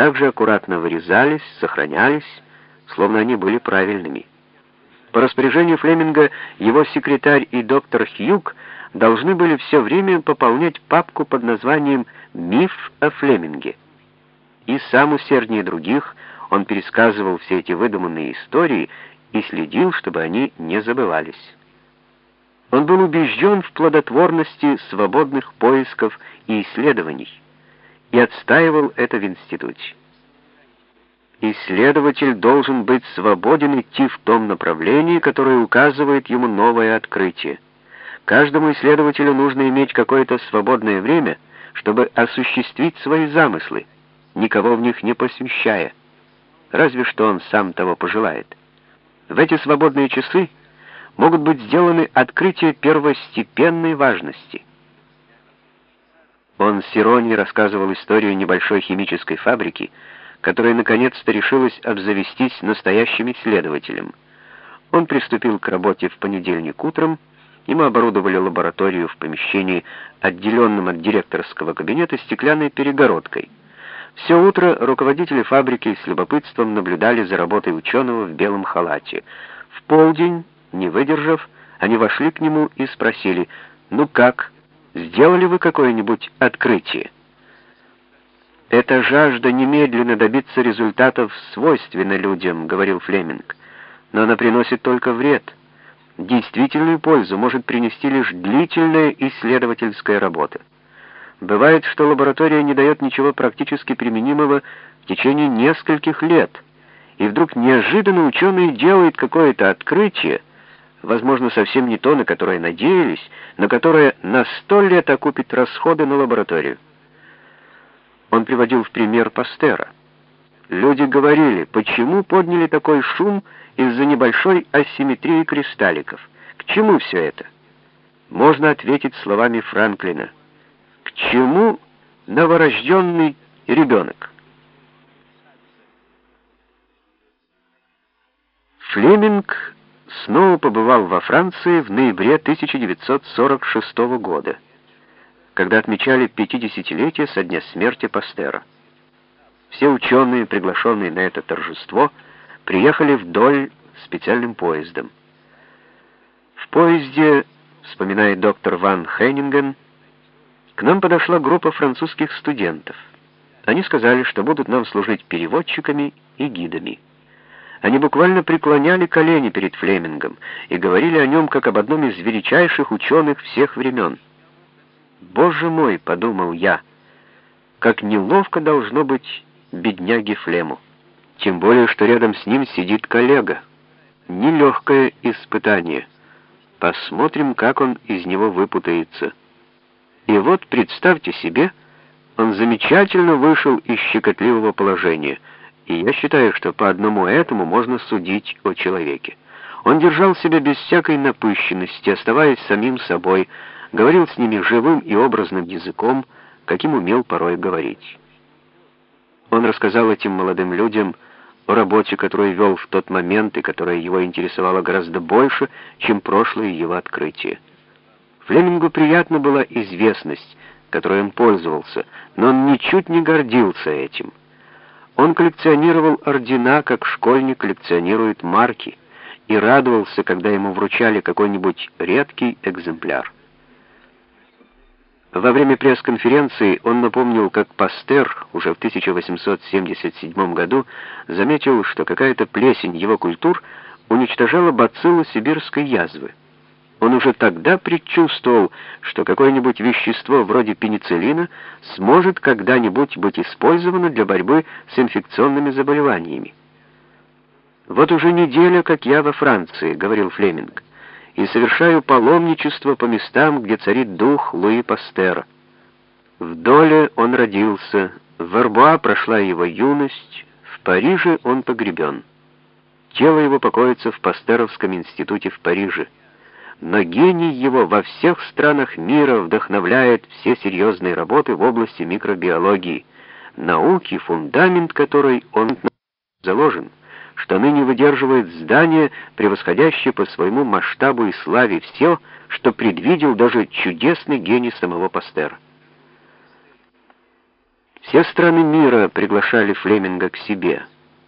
также аккуратно вырезались, сохранялись, словно они были правильными. По распоряжению Флеминга его секретарь и доктор Хьюг должны были все время пополнять папку под названием «Миф о Флеминге». И сам усерднее других он пересказывал все эти выдуманные истории и следил, чтобы они не забывались. Он был убежден в плодотворности свободных поисков и исследований и отстаивал это в институте. Исследователь должен быть свободен идти в том направлении, которое указывает ему новое открытие. Каждому исследователю нужно иметь какое-то свободное время, чтобы осуществить свои замыслы, никого в них не посвящая, разве что он сам того пожелает. В эти свободные часы могут быть сделаны открытия первостепенной важности. Он с иронией рассказывал историю небольшой химической фабрики, которая наконец-то решилась обзавестись настоящим исследователем. Он приступил к работе в понедельник утром, ему оборудовали лабораторию в помещении, отделенном от директорского кабинета стеклянной перегородкой. Все утро руководители фабрики с любопытством наблюдали за работой ученого в белом халате. В полдень, не выдержав, они вошли к нему и спросили, «Ну как, сделали вы какое-нибудь открытие?» «Эта жажда немедленно добиться результатов свойственна людям», — говорил Флеминг. «Но она приносит только вред. Действительную пользу может принести лишь длительная исследовательская работа. Бывает, что лаборатория не дает ничего практически применимого в течение нескольких лет, и вдруг неожиданно ученый делает какое-то открытие, возможно, совсем не то, на которое надеялись, но которое на сто лет окупит расходы на лабораторию. Он приводил в пример Пастера. Люди говорили, почему подняли такой шум из-за небольшой асимметрии кристалликов. К чему все это? Можно ответить словами Франклина. К чему новорожденный ребенок? Флеминг снова побывал во Франции в ноябре 1946 года когда отмечали 50-летие со дня смерти Пастера. Все ученые, приглашенные на это торжество, приехали вдоль специальным поездом. В поезде, вспоминает доктор Ван Хеннинген, к нам подошла группа французских студентов. Они сказали, что будут нам служить переводчиками и гидами. Они буквально преклоняли колени перед Флемингом и говорили о нем как об одном из величайших ученых всех времен. «Боже мой!» — подумал я. «Как неловко должно быть бедняге Флему. Тем более, что рядом с ним сидит коллега. Нелегкое испытание. Посмотрим, как он из него выпутается». И вот, представьте себе, он замечательно вышел из щекотливого положения, и я считаю, что по одному этому можно судить о человеке. Он держал себя без всякой напыщенности, оставаясь самим собой, говорил с ними живым и образным языком, каким умел порой говорить. Он рассказал этим молодым людям о работе, которую вел в тот момент и которая его интересовала гораздо больше, чем прошлое его открытие. Флемингу приятна была известность, которой он пользовался, но он ничуть не гордился этим. Он коллекционировал ордена, как школьник коллекционирует марки, и радовался, когда ему вручали какой-нибудь редкий экземпляр. Во время пресс-конференции он напомнил, как Пастер уже в 1877 году заметил, что какая-то плесень его культур уничтожала бациллу сибирской язвы. Он уже тогда предчувствовал, что какое-нибудь вещество вроде пенициллина сможет когда-нибудь быть использовано для борьбы с инфекционными заболеваниями. «Вот уже неделя, как я во Франции», — говорил Флеминг и совершаю паломничество по местам, где царит дух Луи Пастера. В Доле он родился, в Арбуа прошла его юность, в Париже он погребен. Тело его покоится в Пастеровском институте в Париже. Но гений его во всех странах мира вдохновляет все серьезные работы в области микробиологии, науки, фундамент которой он заложен что ныне выдерживает здание, превосходящее по своему масштабу и славе все, что предвидел даже чудесный гений самого Пастера. Все страны мира приглашали Флеминга к себе.